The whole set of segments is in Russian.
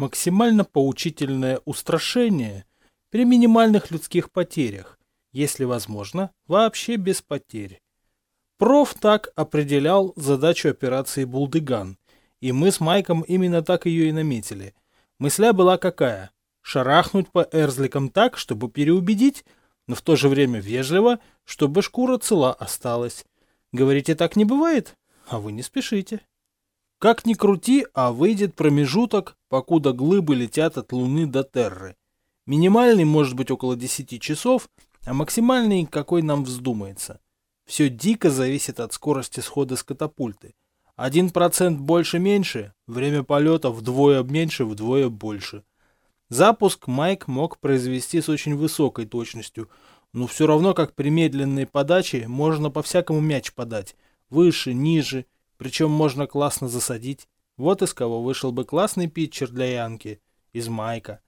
максимально поучительное устрашение при минимальных людских потерях, если возможно, вообще без потерь. Проф так определял задачу операции «Булдыган», и мы с Майком именно так ее и наметили. Мысля была какая? Шарахнуть по эрзликам так, чтобы переубедить, но в то же время вежливо, чтобы шкура цела осталась. Говорите, так не бывает? А вы не спешите. Как ни крути, а выйдет промежуток, покуда глыбы летят от Луны до Терры. Минимальный может быть около 10 часов, а максимальный какой нам вздумается. Все дико зависит от скорости схода с катапульты. Один процент больше-меньше, время полета вдвое меньше, вдвое больше. Запуск Майк мог произвести с очень высокой точностью, но все равно как при медленной подаче можно по-всякому мяч подать. Выше, ниже, причем можно классно засадить. Вот из кого вышел бы классный питчер для Янки. Из Майка.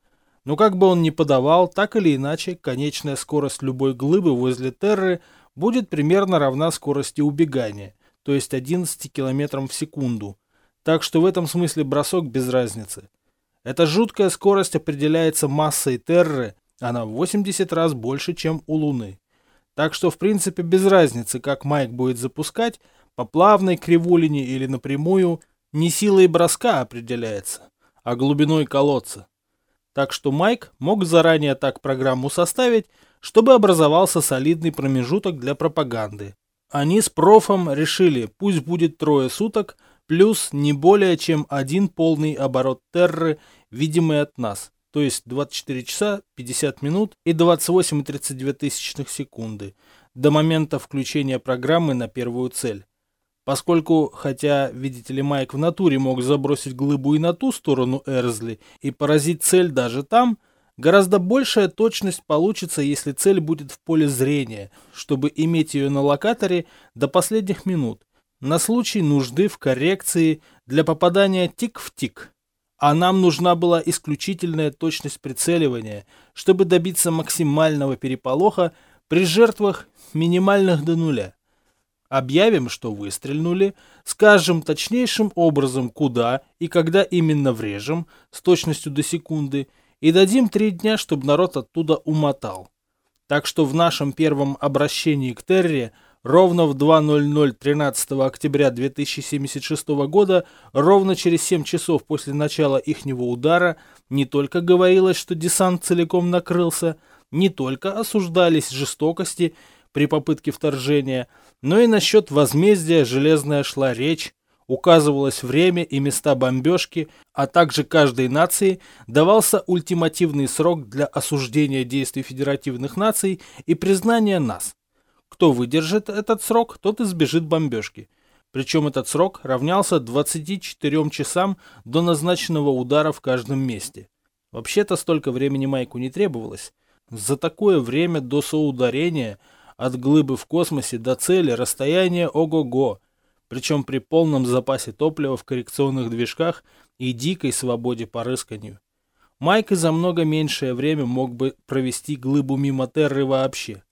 Но как бы он ни подавал, так или иначе, конечная скорость любой глыбы возле Терры будет примерно равна скорости убегания, то есть 11 км в секунду. Так что в этом смысле бросок без разницы. Эта жуткая скорость определяется массой Терры, она в 80 раз больше, чем у Луны. Так что в принципе без разницы, как Майк будет запускать, по плавной кривулине или напрямую, не силой броска определяется, а глубиной колодца. Так что Майк мог заранее так программу составить, чтобы образовался солидный промежуток для пропаганды. Они с профом решили, пусть будет трое суток, плюс не более чем один полный оборот Терры, видимый от нас, то есть 24 часа 50 минут и 28,32 секунды, до момента включения программы на первую цель. Поскольку, хотя, видите ли, Майк в натуре мог забросить глыбу и на ту сторону Эрзли и поразить цель даже там, гораздо большая точность получится, если цель будет в поле зрения, чтобы иметь ее на локаторе до последних минут, на случай нужды в коррекции для попадания тик в тик. А нам нужна была исключительная точность прицеливания, чтобы добиться максимального переполоха при жертвах минимальных до нуля. Объявим, что выстрельнули, скажем точнейшим образом, куда и когда именно врежем, с точностью до секунды, и дадим три дня, чтобы народ оттуда умотал. Так что в нашем первом обращении к Терре ровно в 2.00 13 октября 2076 года, ровно через 7 часов после начала ихнего удара, не только говорилось, что десант целиком накрылся, не только осуждались жестокости при попытке вторжения, но и насчет возмездия железная шла речь, указывалось время и места бомбежки, а также каждой нации давался ультимативный срок для осуждения действий федеративных наций и признания нас. Кто выдержит этот срок, тот избежит бомбежки. Причем этот срок равнялся 24 часам до назначенного удара в каждом месте. Вообще-то столько времени Майку не требовалось. За такое время до соударения – от глыбы в космосе до цели расстояние ого-го, причем при полном запасе топлива в коррекционных движках и дикой свободе по рысканию. Майк и за много меньшее время мог бы провести глыбу мимо Терры вообще.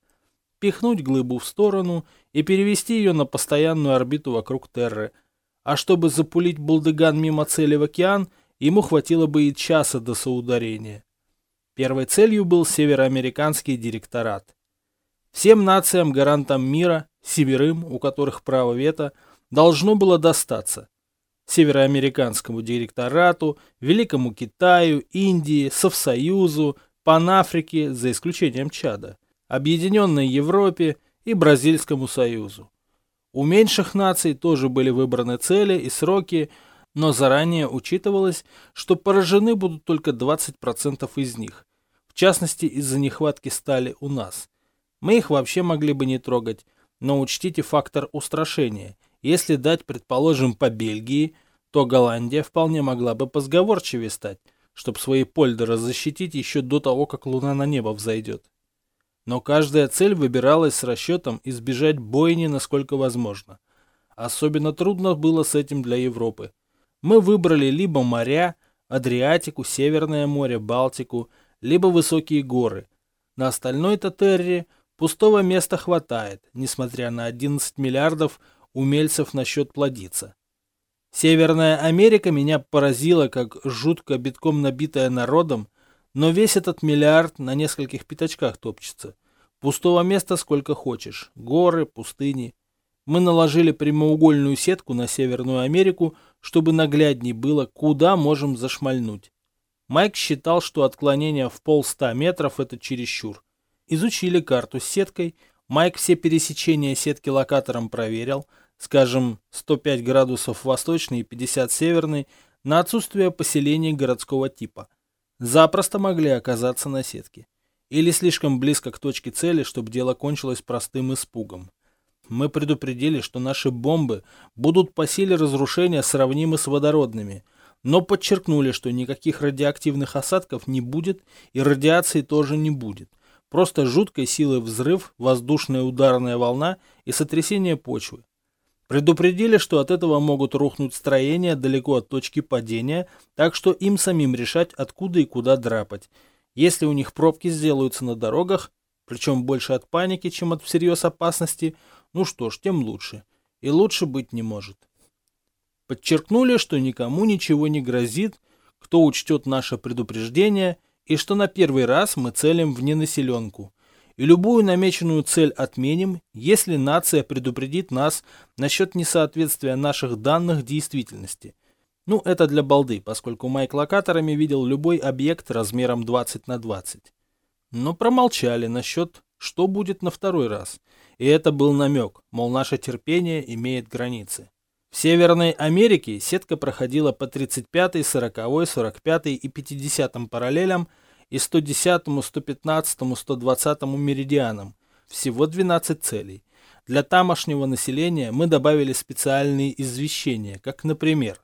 Пихнуть глыбу в сторону и перевести ее на постоянную орбиту вокруг Терры. А чтобы запулить Булдыган мимо цели в океан, ему хватило бы и часа до соударения. Первой целью был североамериканский директорат. Всем нациям, гарантам мира, северым, у которых право вето, должно было достаться. Североамериканскому директорату, Великому Китаю, Индии, Совсоюзу, Панафрике, за исключением Чада, Объединенной Европе и Бразильскому Союзу. У меньших наций тоже были выбраны цели и сроки, но заранее учитывалось, что поражены будут только 20% из них, в частности из-за нехватки стали у нас – мы их вообще могли бы не трогать, но учтите фактор устрашения. Если дать, предположим, по Бельгии, то Голландия вполне могла бы позговорчивее стать, чтобы свои польдеры защитить еще до того, как Луна на небо взойдет. Но каждая цель выбиралась с расчетом избежать бойни насколько возможно. Особенно трудно было с этим для Европы. Мы выбрали либо моря, Адриатику, Северное море, Балтику, либо высокие горы. На остальной-то терре – Пустого места хватает, несмотря на 11 миллиардов умельцев насчет плодиться. Северная Америка меня поразила, как жутко битком набитая народом, но весь этот миллиард на нескольких пятачках топчется. Пустого места сколько хочешь. Горы, пустыни. Мы наложили прямоугольную сетку на Северную Америку, чтобы наглядней было, куда можем зашмальнуть. Майк считал, что отклонение в полста метров – это чересчур. Изучили карту с сеткой, Майк все пересечения сетки локатором проверил, скажем, 105 градусов восточный и 50 северный, на отсутствие поселений городского типа. Запросто могли оказаться на сетке. Или слишком близко к точке цели, чтобы дело кончилось простым испугом. Мы предупредили, что наши бомбы будут по силе разрушения сравнимы с водородными, но подчеркнули, что никаких радиоактивных осадков не будет и радиации тоже не будет. Просто жуткой силы взрыв, воздушная ударная волна и сотрясение почвы. Предупредили, что от этого могут рухнуть строения далеко от точки падения, так что им самим решать, откуда и куда драпать. Если у них пробки сделаются на дорогах, причем больше от паники, чем от всерьез опасности, ну что ж, тем лучше. И лучше быть не может. Подчеркнули, что никому ничего не грозит, кто учтет наше предупреждение, и что на первый раз мы целим в ненаселенку. И любую намеченную цель отменим, если нация предупредит нас насчет несоответствия наших данных действительности. Ну, это для балды, поскольку Майк локаторами видел любой объект размером 20 на 20. Но промолчали насчет, что будет на второй раз. И это был намек, мол, наше терпение имеет границы. В Северной Америке сетка проходила по 35, 40, 45 и 50 параллелям и 110, 115, 120 меридианам. Всего 12 целей. Для тамошнего населения мы добавили специальные извещения, как, например,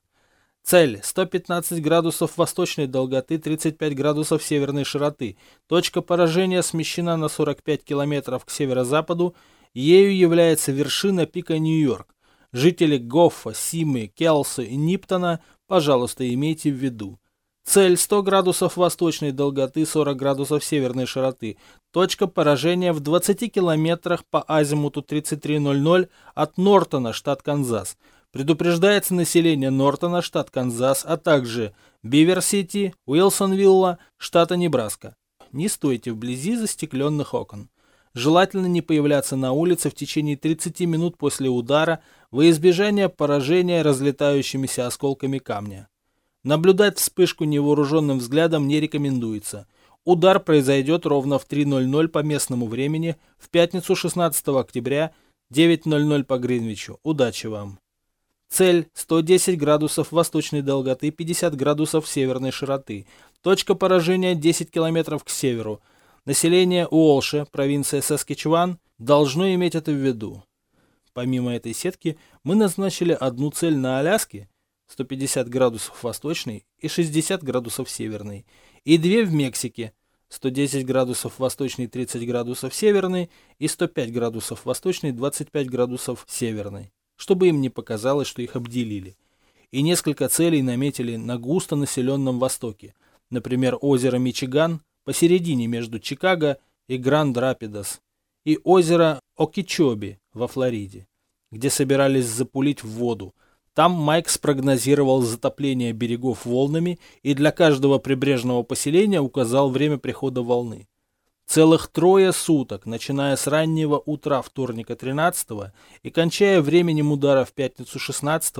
Цель 115 градусов восточной долготы, 35 градусов северной широты. Точка поражения смещена на 45 километров к северо-западу. Ею является вершина пика Нью-Йорк. Жители Гоффа, Симы, Келса и Ниптона, пожалуйста, имейте в виду. Цель 100 градусов восточной долготы, 40 градусов северной широты. Точка поражения в 20 километрах по азимуту 3300 от Нортона, штат Канзас. Предупреждается население Нортона, штат Канзас, а также Бивер-Сити, Уилсонвилла, штата Небраска. Не стойте вблизи застекленных окон. Желательно не появляться на улице в течение 30 минут после удара во избежание поражения разлетающимися осколками камня. Наблюдать вспышку невооруженным взглядом не рекомендуется. Удар произойдет ровно в 3.00 по местному времени в пятницу 16 октября 9.00 по Гринвичу. Удачи вам! Цель 110 градусов восточной долготы, 50 градусов северной широты. Точка поражения 10 километров к северу. Население Уолше, провинция Саскичеван, должно иметь это в виду. Помимо этой сетки, мы назначили одну цель на Аляске, 150 градусов восточной и 60 градусов северной, и две в Мексике, 110 градусов восточной, 30 градусов северной и 105 градусов восточной, 25 градусов северной чтобы им не показалось, что их обделили. И несколько целей наметили на густо населенном востоке, например, озеро Мичиган посередине между Чикаго и Гранд-Рапидос, и озеро Окичоби во Флориде, где собирались запулить в воду. Там Майк спрогнозировал затопление берегов волнами и для каждого прибрежного поселения указал время прихода волны. Целых трое суток, начиная с раннего утра вторника 13 и кончая временем удара в пятницу 16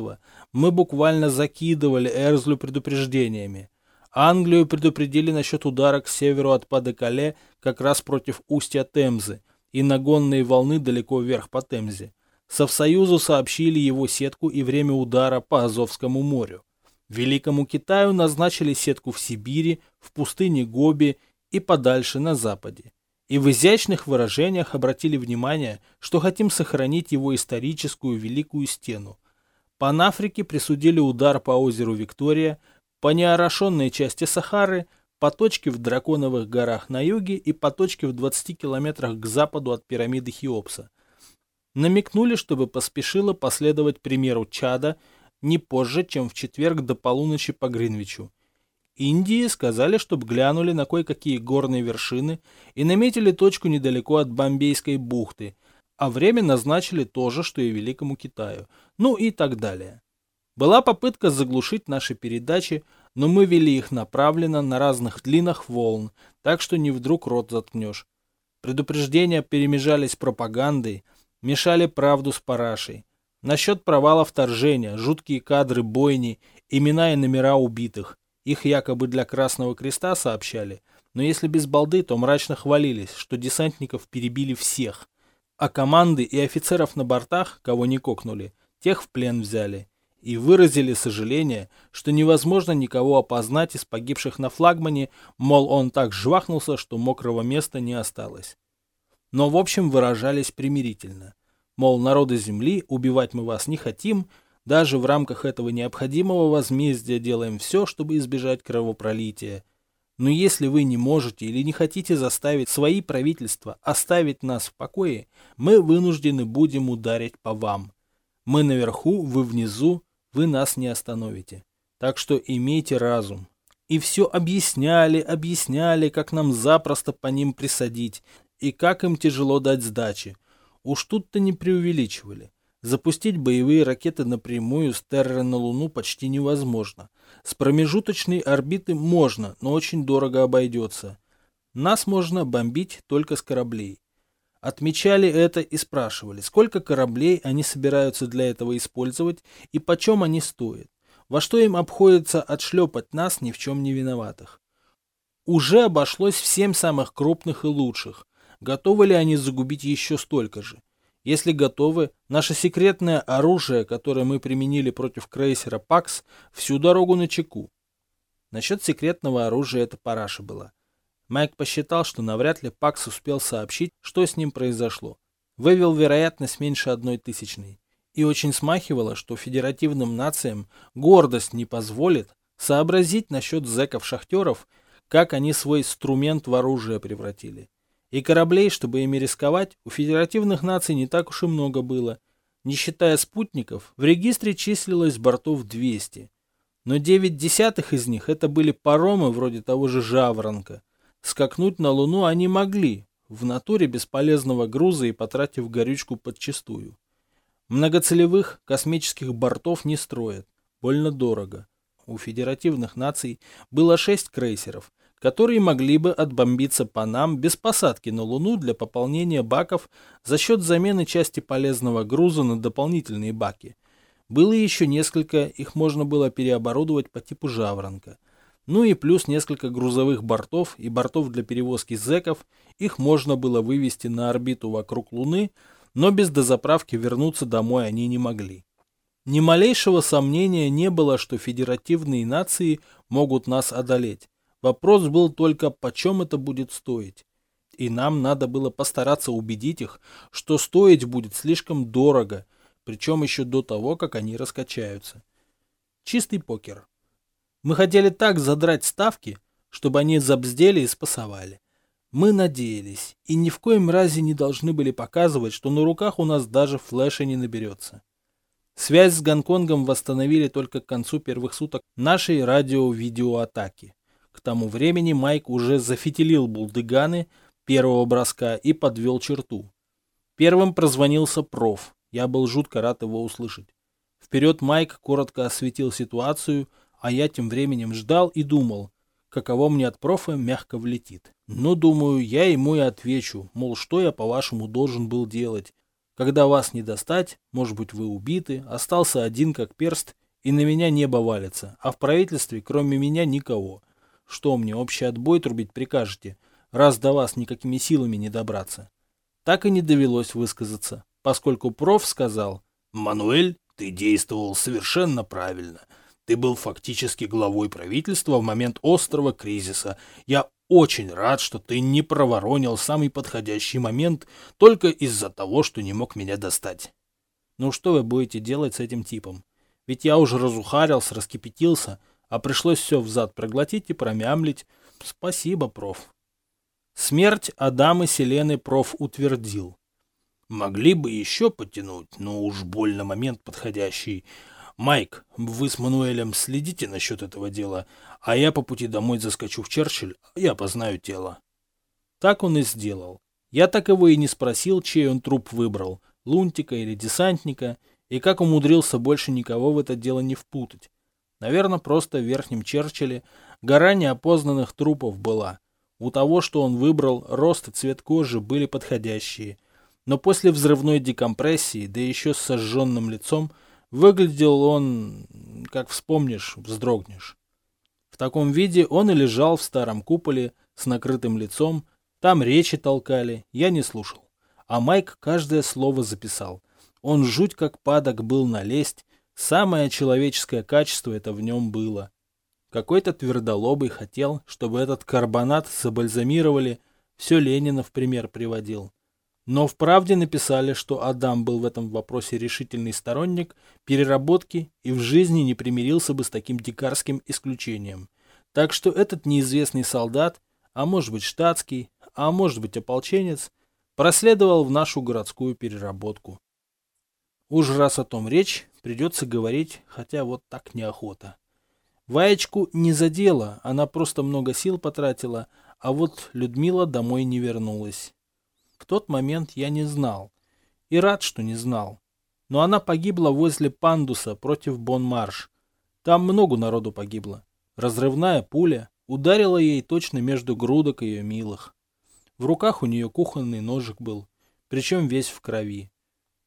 мы буквально закидывали Эрзлю предупреждениями. Англию предупредили насчет удара к северу от Падекале как раз против устья Темзы и нагонные волны далеко вверх по Темзе. Совсоюзу сообщили его сетку и время удара по Азовскому морю. Великому Китаю назначили сетку в Сибири, в пустыне Гоби и подальше на западе. И в изящных выражениях обратили внимание, что хотим сохранить его историческую Великую Стену. Панафрике присудили удар по озеру Виктория, по неорошенной части Сахары, по точке в Драконовых горах на юге и по точке в 20 километрах к западу от пирамиды Хеопса. Намекнули, чтобы поспешило последовать примеру Чада не позже, чем в четверг до полуночи по Гринвичу. Индии сказали, чтобы глянули на кое-какие горные вершины и наметили точку недалеко от Бомбейской бухты, а время назначили то же, что и Великому Китаю, ну и так далее. Была попытка заглушить наши передачи, но мы вели их направленно на разных длинах волн, так что не вдруг рот заткнешь. Предупреждения перемежались пропагандой, мешали правду с парашей. Насчет провала вторжения, жуткие кадры бойни, имена и номера убитых. Их якобы для Красного Креста сообщали, но если без балды, то мрачно хвалились, что десантников перебили всех. А команды и офицеров на бортах, кого не кокнули, тех в плен взяли. И выразили сожаление, что невозможно никого опознать из погибших на флагмане, мол, он так жвахнулся, что мокрого места не осталось. Но в общем выражались примирительно. Мол, народы Земли, убивать мы вас не хотим, даже в рамках этого необходимого возмездия делаем все, чтобы избежать кровопролития. Но если вы не можете или не хотите заставить свои правительства оставить нас в покое, мы вынуждены будем ударить по вам. Мы наверху, вы внизу, вы нас не остановите. Так что имейте разум. И все объясняли, объясняли, как нам запросто по ним присадить, и как им тяжело дать сдачи. Уж тут-то не преувеличивали. Запустить боевые ракеты напрямую с Терры на Луну почти невозможно. С промежуточной орбиты можно, но очень дорого обойдется. Нас можно бомбить только с кораблей. Отмечали это и спрашивали, сколько кораблей они собираются для этого использовать и почем они стоят. Во что им обходится отшлепать нас ни в чем не виноватых. Уже обошлось всем самых крупных и лучших. Готовы ли они загубить еще столько же? Если готовы, наше секретное оружие, которое мы применили против крейсера «Пакс», всю дорогу на чеку. Насчет секретного оружия это параша была. Майк посчитал, что навряд ли Пакс успел сообщить, что с ним произошло. Вывел вероятность меньше одной тысячной. И очень смахивало, что федеративным нациям гордость не позволит сообразить насчет зэков-шахтеров, как они свой инструмент в оружие превратили. И кораблей, чтобы ими рисковать, у федеративных наций не так уж и много было. Не считая спутников, в регистре числилось бортов 200. Но 9 десятых из них это были паромы вроде того же «Жаворонка». Скакнуть на Луну они могли, в натуре бесполезного груза и потратив горючку подчистую. Многоцелевых космических бортов не строят, больно дорого. У федеративных наций было 6 крейсеров – которые могли бы отбомбиться по нам без посадки на Луну для пополнения баков за счет замены части полезного груза на дополнительные баки. Было еще несколько, их можно было переоборудовать по типу «Жаворонка». Ну и плюс несколько грузовых бортов и бортов для перевозки зеков, их можно было вывести на орбиту вокруг Луны, но без дозаправки вернуться домой они не могли. Ни малейшего сомнения не было, что федеративные нации могут нас одолеть. Вопрос был только, почем это будет стоить. И нам надо было постараться убедить их, что стоить будет слишком дорого, причем еще до того, как они раскачаются. Чистый покер. Мы хотели так задрать ставки, чтобы они забздели и спасовали. Мы надеялись, и ни в коем разе не должны были показывать, что на руках у нас даже флеша не наберется. Связь с Гонконгом восстановили только к концу первых суток нашей радио-видеоатаки. К тому времени Майк уже зафитилил булдыганы первого броска и подвел черту. Первым прозвонился проф. Я был жутко рад его услышать. Вперед Майк коротко осветил ситуацию, а я тем временем ждал и думал, каково мне от профа мягко влетит. Но, думаю, я ему и отвечу, мол, что я, по-вашему, должен был делать. Когда вас не достать, может быть, вы убиты, остался один как перст, и на меня небо валится, а в правительстве, кроме меня, никого. Что мне, общий отбой трубить прикажете, раз до вас никакими силами не добраться? Так и не довелось высказаться, поскольку проф сказал, «Мануэль, ты действовал совершенно правильно. Ты был фактически главой правительства в момент острого кризиса. Я очень рад, что ты не проворонил самый подходящий момент только из-за того, что не мог меня достать». «Ну что вы будете делать с этим типом? Ведь я уже разухарился, раскипятился, а пришлось все взад проглотить и промямлить. Спасибо, проф. Смерть Адама Селены проф утвердил. Могли бы еще потянуть, но уж больно момент подходящий. Майк, вы с Мануэлем следите насчет этого дела, а я по пути домой заскочу в Черчилль, я познаю тело. Так он и сделал. Я так его и не спросил, чей он труп выбрал, лунтика или десантника, И как умудрился больше никого в это дело не впутать. Наверное, просто в Верхнем Черчилле гора неопознанных трупов была. У того, что он выбрал, рост и цвет кожи были подходящие. Но после взрывной декомпрессии, да еще с сожженным лицом, выглядел он, как вспомнишь, вздрогнешь. В таком виде он и лежал в старом куполе с накрытым лицом, там речи толкали, я не слушал. А Майк каждое слово записал. Он жуть как падок был на лесть, самое человеческое качество это в нем было. Какой-то твердолобый хотел, чтобы этот карбонат забальзамировали, все Ленина в пример приводил. Но в правде написали, что Адам был в этом вопросе решительный сторонник переработки и в жизни не примирился бы с таким дикарским исключением. Так что этот неизвестный солдат, а может быть штатский, а может быть ополченец, проследовал в нашу городскую переработку. Уж раз о том речь, придется говорить, хотя вот так неохота. Ваечку не задела, она просто много сил потратила, а вот Людмила домой не вернулась. В тот момент я не знал. И рад, что не знал. Но она погибла возле пандуса против Бон-Марш. Там много народу погибло. Разрывная пуля ударила ей точно между грудок ее милых. В руках у нее кухонный ножик был, причем весь в крови.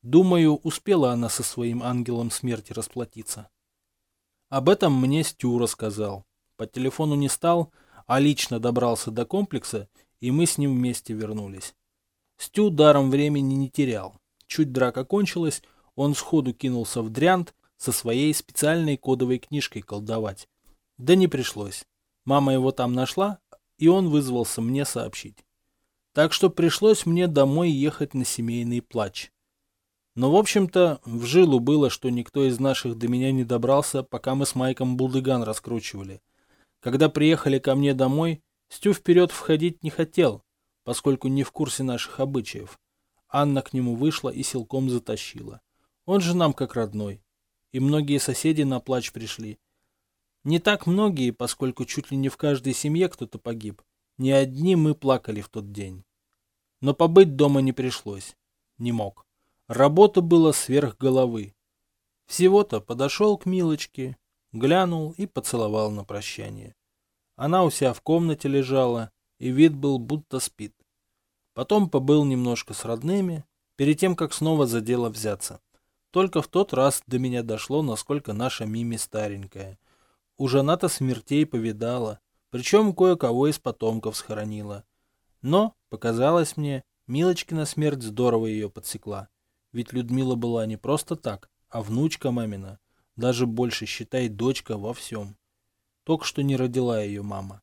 Думаю, успела она со своим ангелом смерти расплатиться. Об этом мне Стю рассказал. По телефону не стал, а лично добрался до комплекса, и мы с ним вместе вернулись. Стю даром времени не терял. Чуть драка кончилась, он сходу кинулся в дрянт со своей специальной кодовой книжкой колдовать. Да не пришлось. Мама его там нашла, и он вызвался мне сообщить. Так что пришлось мне домой ехать на семейный плач. Но, в общем-то, в жилу было, что никто из наших до меня не добрался, пока мы с Майком булдыган раскручивали. Когда приехали ко мне домой, Стю вперед входить не хотел, поскольку не в курсе наших обычаев. Анна к нему вышла и силком затащила. Он же нам как родной. И многие соседи на плач пришли. Не так многие, поскольку чуть ли не в каждой семье кто-то погиб. Не одни мы плакали в тот день. Но побыть дома не пришлось. Не мог. Работа была сверх головы. Всего-то подошел к Милочке, глянул и поцеловал на прощание. Она у себя в комнате лежала, и вид был будто спит. Потом побыл немножко с родными, перед тем, как снова за дело взяться. Только в тот раз до меня дошло, насколько наша Мими старенькая. Уже она-то смертей повидала, причем кое-кого из потомков схоронила. Но, показалось мне, Милочкина смерть здорово ее подсекла. Ведь Людмила была не просто так, а внучка мамина. Даже больше, считай, дочка во всем. Только что не родила ее мама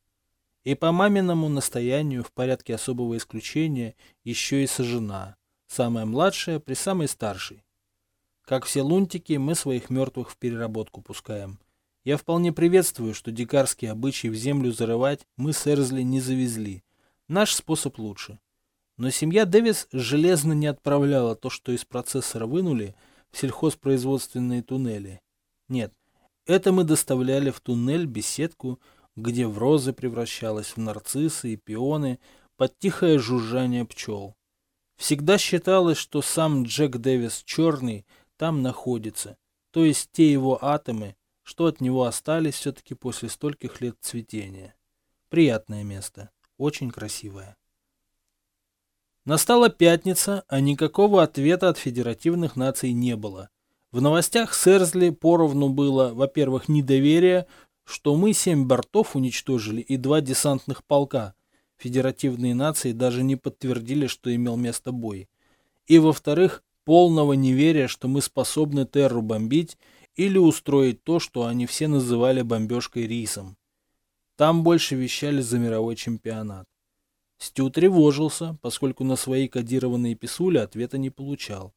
и по маминому настоянию в порядке особого исключения еще и сожена, самая младшая при самой старшей. Как все лунтики, мы своих мертвых в переработку пускаем. Я вполне приветствую, что дикарские обычаи в землю зарывать мы с Эрзли не завезли. Наш способ лучше. Но семья Дэвис железно не отправляла то, что из процессора вынули, в сельхозпроизводственные туннели. Нет, это мы доставляли в туннель беседку, где в розы превращалась в нарциссы и пионы под тихое жужжание пчел. Всегда считалось, что сам Джек Дэвис Черный там находится, то есть те его атомы, что от него остались все-таки после стольких лет цветения. Приятное место, очень красивое. Настала пятница, а никакого ответа от федеративных наций не было. В новостях Сэрзли поровну было, во-первых, недоверие, что мы семь бортов уничтожили и два десантных полка. Федеративные нации даже не подтвердили, что имел место бой. И, во-вторых, полного неверия, что мы способны Терру бомбить или устроить то, что они все называли бомбежкой рисом. Там больше вещали за мировой чемпионат. Стю тревожился, поскольку на свои кодированные писули ответа не получал.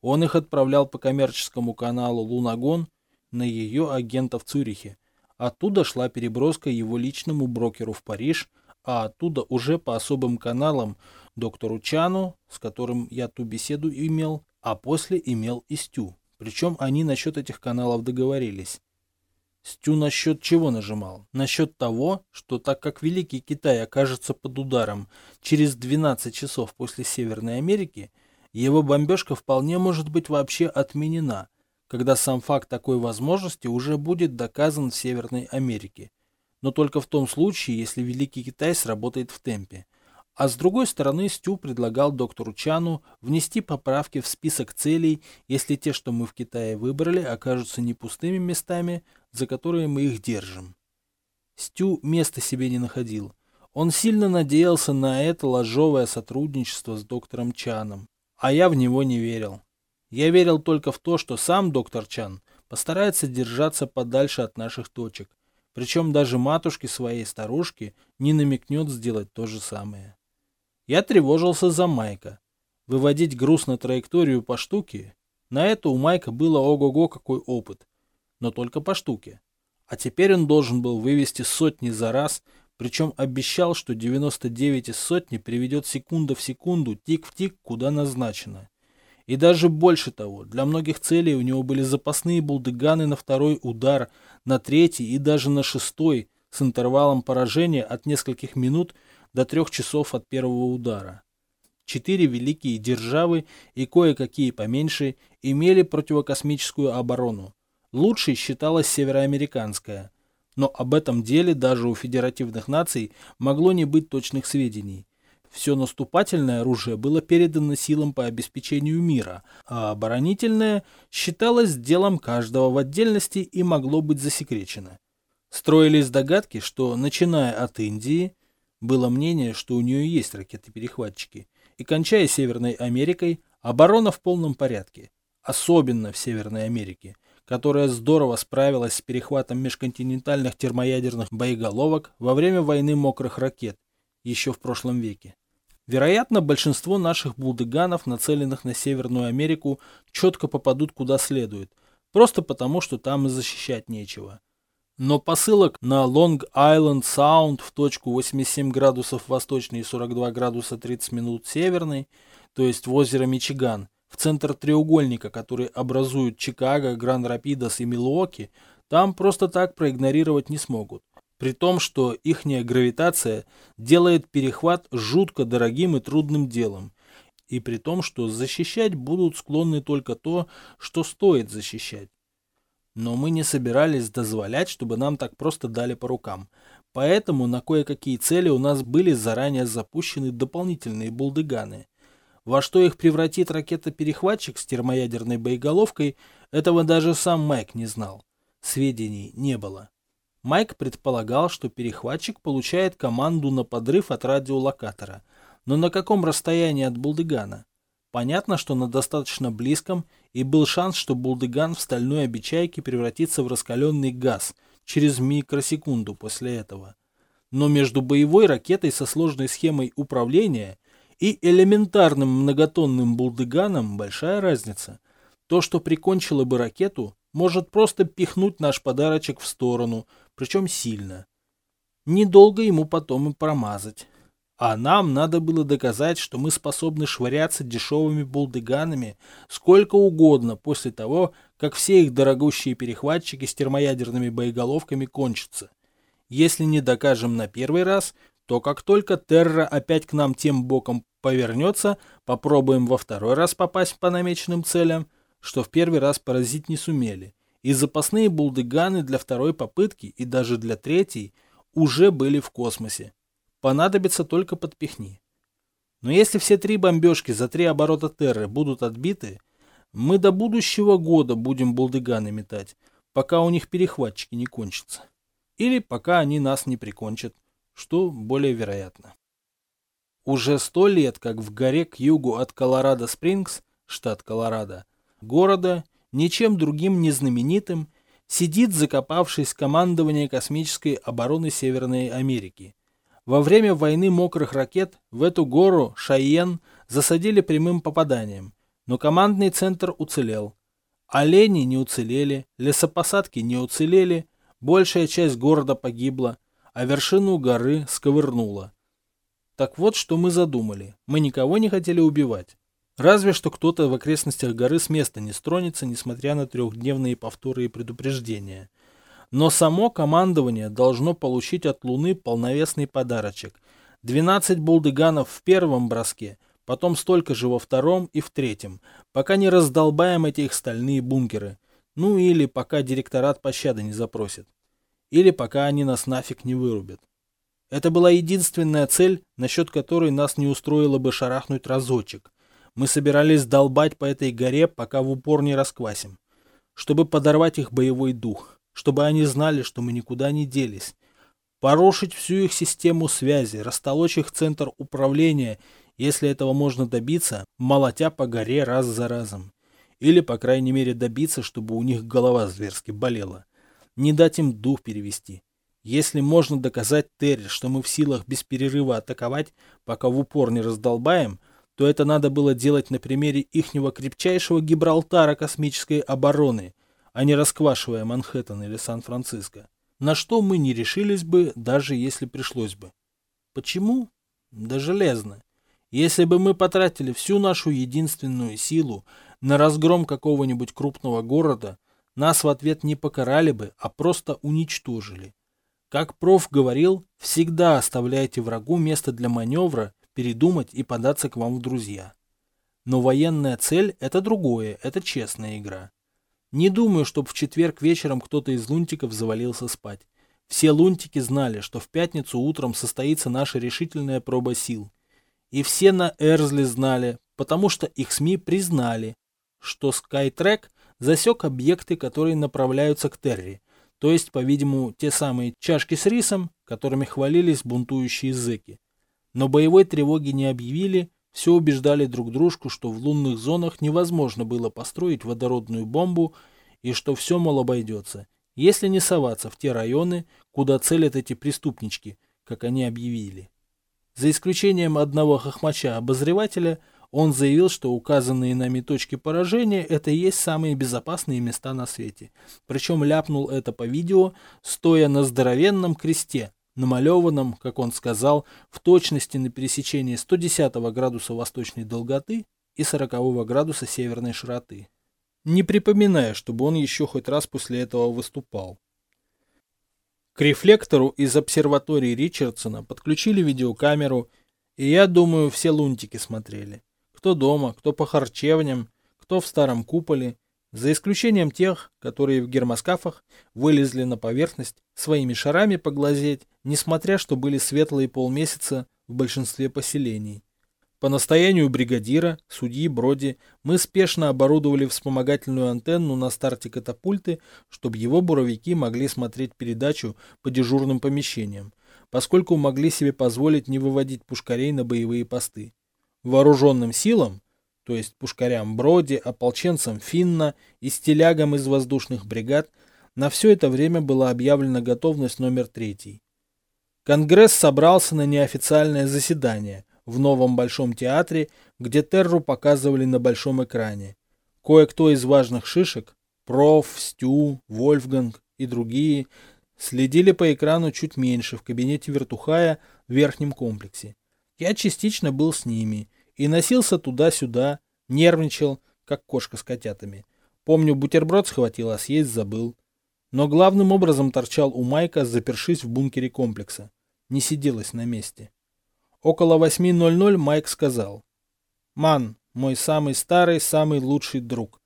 Он их отправлял по коммерческому каналу «Лунагон» на ее агента в Цюрихе, Оттуда шла переброска его личному брокеру в Париж, а оттуда уже по особым каналам доктору Чану, с которым я ту беседу имел, а после имел и Стю. Причем они насчет этих каналов договорились. Стю насчет чего нажимал? Насчет того, что так как Великий Китай окажется под ударом через 12 часов после Северной Америки, его бомбежка вполне может быть вообще отменена – когда сам факт такой возможности уже будет доказан в Северной Америке. Но только в том случае, если Великий Китай сработает в темпе. А с другой стороны, Стю предлагал доктору Чану внести поправки в список целей, если те, что мы в Китае выбрали, окажутся не пустыми местами, за которые мы их держим. Стю места себе не находил. Он сильно надеялся на это ложовое сотрудничество с доктором Чаном, а я в него не верил. Я верил только в то, что сам доктор Чан постарается держаться подальше от наших точек, причем даже матушке своей старушки не намекнет сделать то же самое. Я тревожился за Майка. Выводить груз на траекторию по штуке, на это у Майка было ого-го какой опыт, но только по штуке. А теперь он должен был вывести сотни за раз, причем обещал, что 99 из сотни приведет секунда в секунду, тик в тик, куда назначено. И даже больше того, для многих целей у него были запасные булдыганы на второй удар, на третий и даже на шестой, с интервалом поражения от нескольких минут до трех часов от первого удара. Четыре великие державы и кое-какие поменьше имели противокосмическую оборону. Лучшей считалась североамериканская. Но об этом деле даже у федеративных наций могло не быть точных сведений. Все наступательное оружие было передано силам по обеспечению мира, а оборонительное считалось делом каждого в отдельности и могло быть засекречено. Строились догадки, что, начиная от Индии, было мнение, что у нее есть ракеты-перехватчики, и кончая Северной Америкой, оборона в полном порядке, особенно в Северной Америке, которая здорово справилась с перехватом межконтинентальных термоядерных боеголовок во время войны мокрых ракет еще в прошлом веке. Вероятно, большинство наших булдыганов, нацеленных на Северную Америку, четко попадут куда следует, просто потому, что там и защищать нечего. Но посылок на Long Island Sound в точку 87 градусов восточной и 42 градуса 30 минут северной, то есть в озеро Мичиган, в центр треугольника, который образуют Чикаго, Гранд-Рапидос и Милуоки, там просто так проигнорировать не смогут при том, что ихняя гравитация делает перехват жутко дорогим и трудным делом, и при том, что защищать будут склонны только то, что стоит защищать. Но мы не собирались дозволять, чтобы нам так просто дали по рукам. Поэтому на кое-какие цели у нас были заранее запущены дополнительные булдыганы. Во что их превратит ракета-перехватчик с термоядерной боеголовкой, этого даже сам Майк не знал. Сведений не было. Майк предполагал, что перехватчик получает команду на подрыв от радиолокатора. Но на каком расстоянии от Булдыгана? Понятно, что на достаточно близком, и был шанс, что Булдыган в стальной обечайке превратится в раскаленный газ через микросекунду после этого. Но между боевой ракетой со сложной схемой управления и элементарным многотонным Булдыганом большая разница. То, что прикончило бы ракету, может просто пихнуть наш подарочек в сторону, причем сильно. Недолго ему потом и промазать. А нам надо было доказать, что мы способны швыряться дешевыми булдыганами сколько угодно после того, как все их дорогущие перехватчики с термоядерными боеголовками кончатся. Если не докажем на первый раз, то как только Терра опять к нам тем боком повернется, попробуем во второй раз попасть по намеченным целям, что в первый раз поразить не сумели и запасные булдыганы для второй попытки и даже для третьей уже были в космосе. Понадобится только подпихни. Но если все три бомбежки за три оборота Терры будут отбиты, мы до будущего года будем булдыганы метать, пока у них перехватчики не кончатся. Или пока они нас не прикончат, что более вероятно. Уже сто лет, как в горе к югу от Колорадо-Спрингс, штат Колорадо, города ничем другим не знаменитым, сидит закопавшись командование космической обороны Северной Америки. Во время войны мокрых ракет в эту гору Шайен засадили прямым попаданием, но командный центр уцелел. Олени не уцелели, лесопосадки не уцелели, большая часть города погибла, а вершину горы сковырнула. Так вот, что мы задумали. Мы никого не хотели убивать. Разве что кто-то в окрестностях горы с места не стронется, несмотря на трехдневные повторы и предупреждения. Но само командование должно получить от Луны полновесный подарочек. 12 булдыганов в первом броске, потом столько же во втором и в третьем, пока не раздолбаем эти их стальные бункеры. Ну или пока директорат пощады не запросит. Или пока они нас нафиг не вырубят. Это была единственная цель, насчет которой нас не устроило бы шарахнуть разочек. Мы собирались долбать по этой горе, пока в упор не расквасим. Чтобы подорвать их боевой дух. Чтобы они знали, что мы никуда не делись. Порушить всю их систему связи, растолочь их центр управления, если этого можно добиться, молотя по горе раз за разом. Или, по крайней мере, добиться, чтобы у них голова зверски болела. Не дать им дух перевести. Если можно доказать Терри, что мы в силах без перерыва атаковать, пока в упор не раздолбаем, то это надо было делать на примере ихнего крепчайшего Гибралтара космической обороны, а не расквашивая Манхэттен или Сан-Франциско. На что мы не решились бы, даже если пришлось бы. Почему? Да железно. Если бы мы потратили всю нашу единственную силу на разгром какого-нибудь крупного города, нас в ответ не покарали бы, а просто уничтожили. Как проф говорил, всегда оставляйте врагу место для маневра, передумать и податься к вам в друзья. Но военная цель – это другое, это честная игра. Не думаю, чтобы в четверг вечером кто-то из лунтиков завалился спать. Все лунтики знали, что в пятницу утром состоится наша решительная проба сил. И все на Эрзле знали, потому что их СМИ признали, что Skytrack засек объекты, которые направляются к Терри, то есть, по-видимому, те самые чашки с рисом, которыми хвалились бунтующие зэки. Но боевой тревоги не объявили, все убеждали друг дружку, что в лунных зонах невозможно было построить водородную бомбу и что все, мол, обойдется, если не соваться в те районы, куда целят эти преступнички, как они объявили. За исключением одного хохмача-обозревателя, он заявил, что указанные нами точки поражения – это и есть самые безопасные места на свете. Причем ляпнул это по видео, стоя на здоровенном кресте, намалеванном, как он сказал, в точности на пересечении 110 градуса восточной долготы и 40 градуса северной широты. Не припоминая, чтобы он еще хоть раз после этого выступал. К рефлектору из обсерватории Ричардсона подключили видеокамеру, и я думаю, все лунтики смотрели. Кто дома, кто по харчевням, кто в старом куполе, за исключением тех, которые в гермоскафах вылезли на поверхность своими шарами поглазеть, несмотря что были светлые полмесяца в большинстве поселений. По настоянию бригадира, судьи Броди, мы спешно оборудовали вспомогательную антенну на старте катапульты, чтобы его буровики могли смотреть передачу по дежурным помещениям, поскольку могли себе позволить не выводить пушкарей на боевые посты. Вооруженным силам, то есть пушкарям Броди, ополченцам Финна и стилягам из воздушных бригад, на все это время была объявлена готовность номер третий. Конгресс собрался на неофициальное заседание – в новом Большом театре, где Терру показывали на большом экране. Кое-кто из важных шишек, Проф, Стю, Вольфганг и другие, следили по экрану чуть меньше в кабинете Вертухая в верхнем комплексе. Я частично был с ними и носился туда-сюда, нервничал, как кошка с котятами. Помню, бутерброд схватил, а съесть забыл. Но главным образом торчал у Майка, запершись в бункере комплекса. Не сиделось на месте. Около 8.00 Майк сказал. «Ман, мой самый старый, самый лучший друг.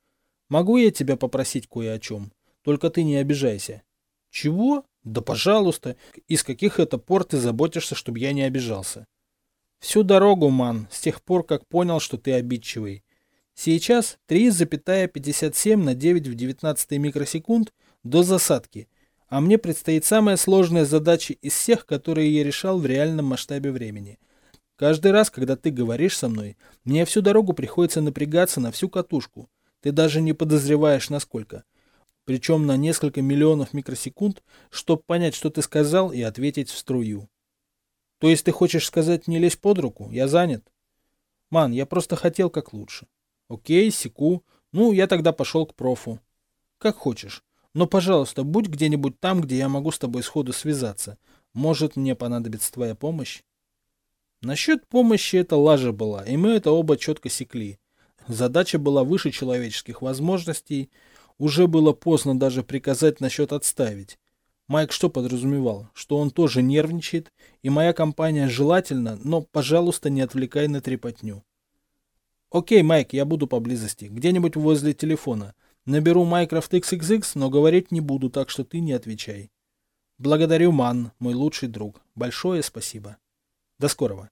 Могу я тебя попросить кое о чем? Только ты не обижайся». «Чего? Да пожалуйста. Из каких это пор ты заботишься, чтобы я не обижался?» «Всю дорогу, Ман, с тех пор, как понял, что ты обидчивый. Сейчас 3,57 на 9 в 19 микросекунд до засадки, а мне предстоит самая сложная задача из всех, которые я решал в реальном масштабе времени. Каждый раз, когда ты говоришь со мной, мне всю дорогу приходится напрягаться на всю катушку. Ты даже не подозреваешь, насколько. Причем на несколько миллионов микросекунд, чтобы понять, что ты сказал, и ответить в струю. То есть ты хочешь сказать не лезь под руку? Я занят? Ман, я просто хотел как лучше. Окей, секу. Ну, я тогда пошел к профу. Как хочешь. Но, пожалуйста, будь где-нибудь там, где я могу с тобой сходу связаться. Может, мне понадобится твоя помощь? Насчет помощи это лажа была, и мы это оба четко секли. Задача была выше человеческих возможностей. Уже было поздно даже приказать насчет отставить. Майк что подразумевал? Что он тоже нервничает, и моя компания желательно, но, пожалуйста, не отвлекай на трепотню. Окей, Майк, я буду поблизости, где-нибудь возле телефона. Наберу Minecraft XXX, но говорить не буду, так что ты не отвечай. Благодарю, Ман, мой лучший друг. Большое спасибо. До скорого.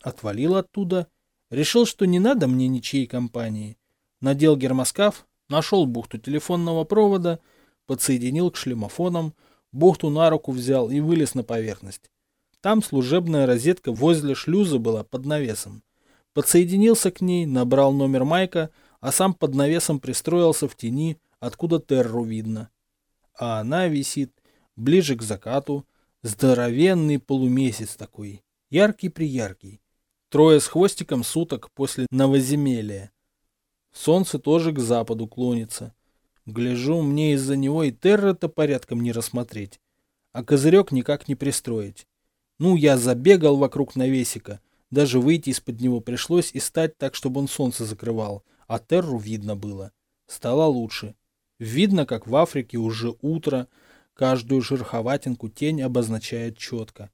Отвалил оттуда. Решил, что не надо мне ничьей компании. Надел гермоскаф, нашел бухту телефонного провода, подсоединил к шлемофонам, бухту на руку взял и вылез на поверхность. Там служебная розетка возле шлюза была под навесом. Подсоединился к ней, набрал номер Майка, а сам под навесом пристроился в тени, откуда терру видно. А она висит ближе к закату, здоровенный полумесяц такой, яркий-прияркий. Трое с хвостиком суток после новоземелия. Солнце тоже к западу клонится. Гляжу, мне из-за него и терра-то порядком не рассмотреть, а козырек никак не пристроить. Ну, я забегал вокруг навесика, даже выйти из-под него пришлось и стать так, чтобы он солнце закрывал, а терру видно было. Стало лучше. Видно, как в Африке уже утро, каждую шероховатинку тень обозначает четко.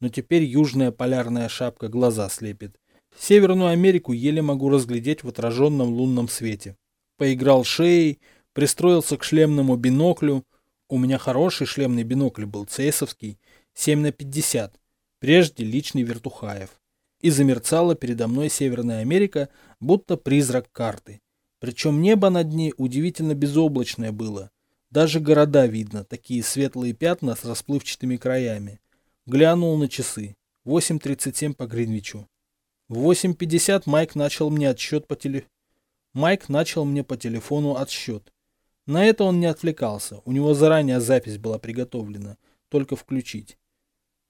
Но теперь южная полярная шапка глаза слепит. Северную Америку еле могу разглядеть в отраженном лунном свете. Поиграл шеей, пристроился к шлемному биноклю. У меня хороший шлемный бинокль был, цейсовский, 7 на 50, прежде личный Вертухаев и замерцала передо мной Северная Америка, будто призрак карты. Причем небо над ней удивительно безоблачное было. Даже города видно, такие светлые пятна с расплывчатыми краями. Глянул на часы. 8.37 по Гринвичу. В 8.50 Майк начал мне отсчет по теле... Майк начал мне по телефону отсчет. На это он не отвлекался, у него заранее запись была приготовлена, только включить.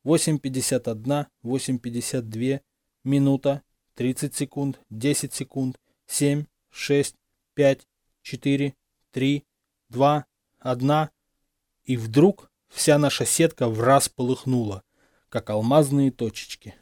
8.51, 8.52, минута, 30 секунд, 10 секунд, 7, 6, 5, 4, 3, 2, 1. И вдруг вся наша сетка в раз полыхнула, как алмазные точечки.